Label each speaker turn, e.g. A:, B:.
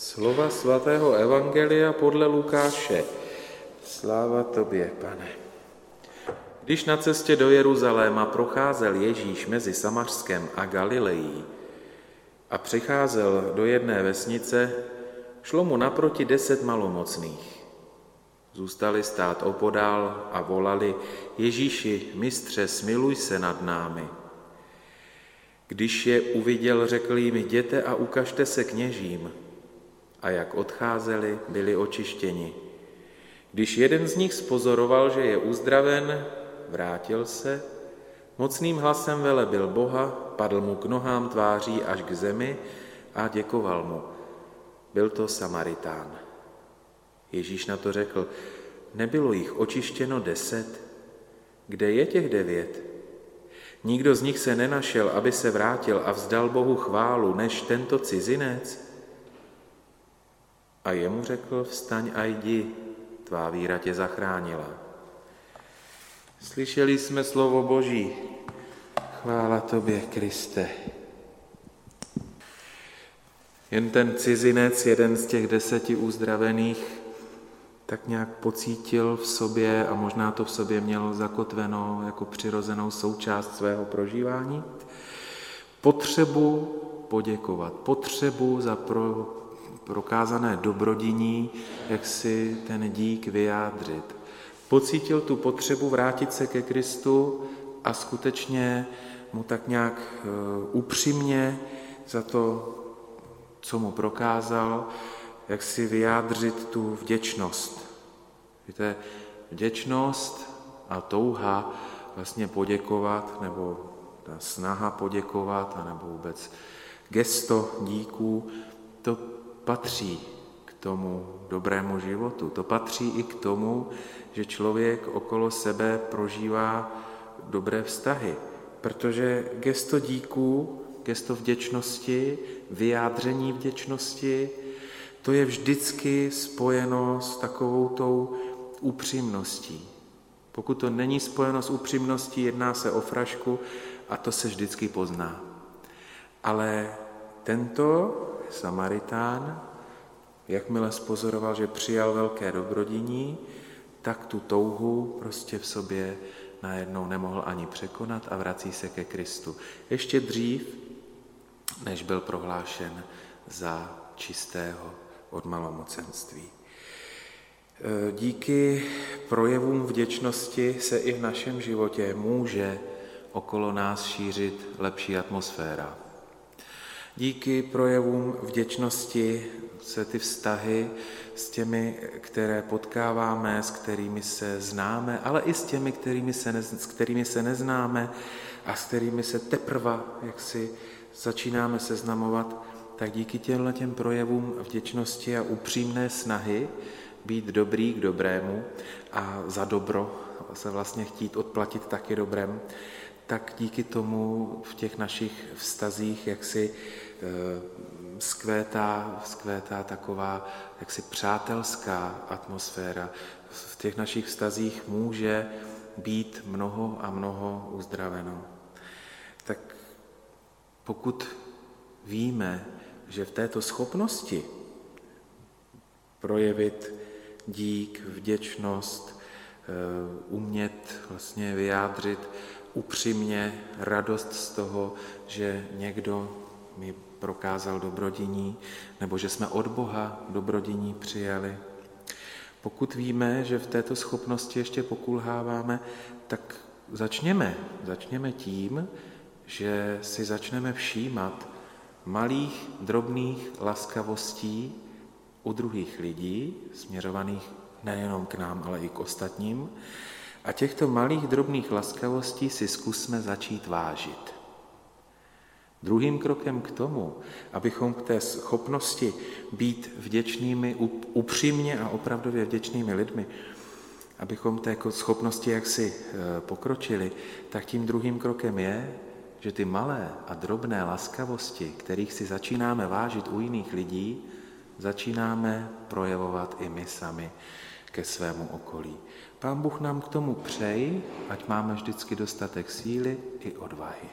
A: Slova svatého Evangelia podle Lukáše. Sláva tobě, pane. Když na cestě do Jeruzaléma procházel Ježíš mezi Samařskem a Galilejí a přicházel do jedné vesnice, šlo mu naproti deset malomocných. Zůstali stát opodál a volali, Ježíši, mistře, smiluj se nad námi. Když je uviděl, řekl jim, jděte a ukažte se kněžím. A jak odcházeli, byli očištěni. Když jeden z nich spozoroval, že je uzdraven, vrátil se, mocným hlasem velebil Boha, padl mu k nohám tváří až k zemi a děkoval mu. Byl to Samaritán. Ježíš na to řekl, nebylo jich očištěno deset? Kde je těch devět? Nikdo z nich se nenašel, aby se vrátil a vzdal Bohu chválu, než tento cizinec. A jemu řekl, vstaň a jdi, tvá víra tě zachránila. Slyšeli jsme slovo Boží. Chvála tobě, Kriste. Jen ten cizinec, jeden z těch deseti uzdravených, tak nějak pocítil v sobě a možná to v sobě měl zakotveno jako přirozenou součást svého prožívání, potřebu poděkovat, potřebu za pro, prokázané dobrodiní, jak si ten dík vyjádřit. Pocítil tu potřebu vrátit se ke Kristu a skutečně mu tak nějak e, upřímně za to, co mu prokázal, jak si vyjádřit tu vděčnost. Víte, vděčnost a touha vlastně poděkovat, nebo ta snaha poděkovat, nebo vůbec gesto díků, to patří k tomu dobrému životu. To patří i k tomu, že člověk okolo sebe prožívá dobré vztahy. Protože gesto díků, gesto vděčnosti, vyjádření vděčnosti, to je vždycky spojeno s takovou tou upřímností. Pokud to není spojeno s upřímností, jedná se o frašku a to se vždycky pozná. Ale tento Samaritán, jakmile spozoroval, že přijal velké dobrodiní, tak tu touhu prostě v sobě najednou nemohl ani překonat a vrací se ke Kristu. Ještě dřív, než byl prohlášen za čistého od malomocenství. E, díky projevům vděčnosti se i v našem životě může okolo nás šířit lepší atmosféra. Díky projevům vděčnosti se ty vztahy s těmi, které potkáváme, s kterými se známe, ale i s těmi, kterými se ne, s kterými se neznáme a s kterými se teprve, jak si začínáme seznamovat, tak díky těmhle těm projevům vděčnosti a upřímné snahy být dobrý k dobrému a za dobro se vlastně chtít odplatit taky dobrem, tak díky tomu v těch našich vztazích jak si eh, skvétá, skvétá taková jaksi přátelská atmosféra. V těch našich vztazích může být mnoho a mnoho uzdraveno. Tak pokud víme, že v této schopnosti projevit dík, vděčnost, eh, umět vlastně vyjádřit upřímně radost z toho, že někdo mi prokázal dobrodiní, nebo že jsme od Boha dobrodiní přijali. Pokud víme, že v této schopnosti ještě pokulháváme, tak začněme. Začněme tím, že si začneme všímat malých, drobných laskavostí u druhých lidí, směřovaných nejenom k nám, ale i k ostatním. A těchto malých, drobných laskavostí si zkusme začít vážit. Druhým krokem k tomu, abychom k té schopnosti být vděčnými, upřímně a opravdově vděčnými lidmi, abychom té schopnosti jaksi eh, pokročili, tak tím druhým krokem je že ty malé a drobné laskavosti, kterých si začínáme vážit u jiných lidí, začínáme projevovat i my sami ke svému okolí. Pán Bůh nám k tomu přeji, ať máme vždycky dostatek síly i odvahy.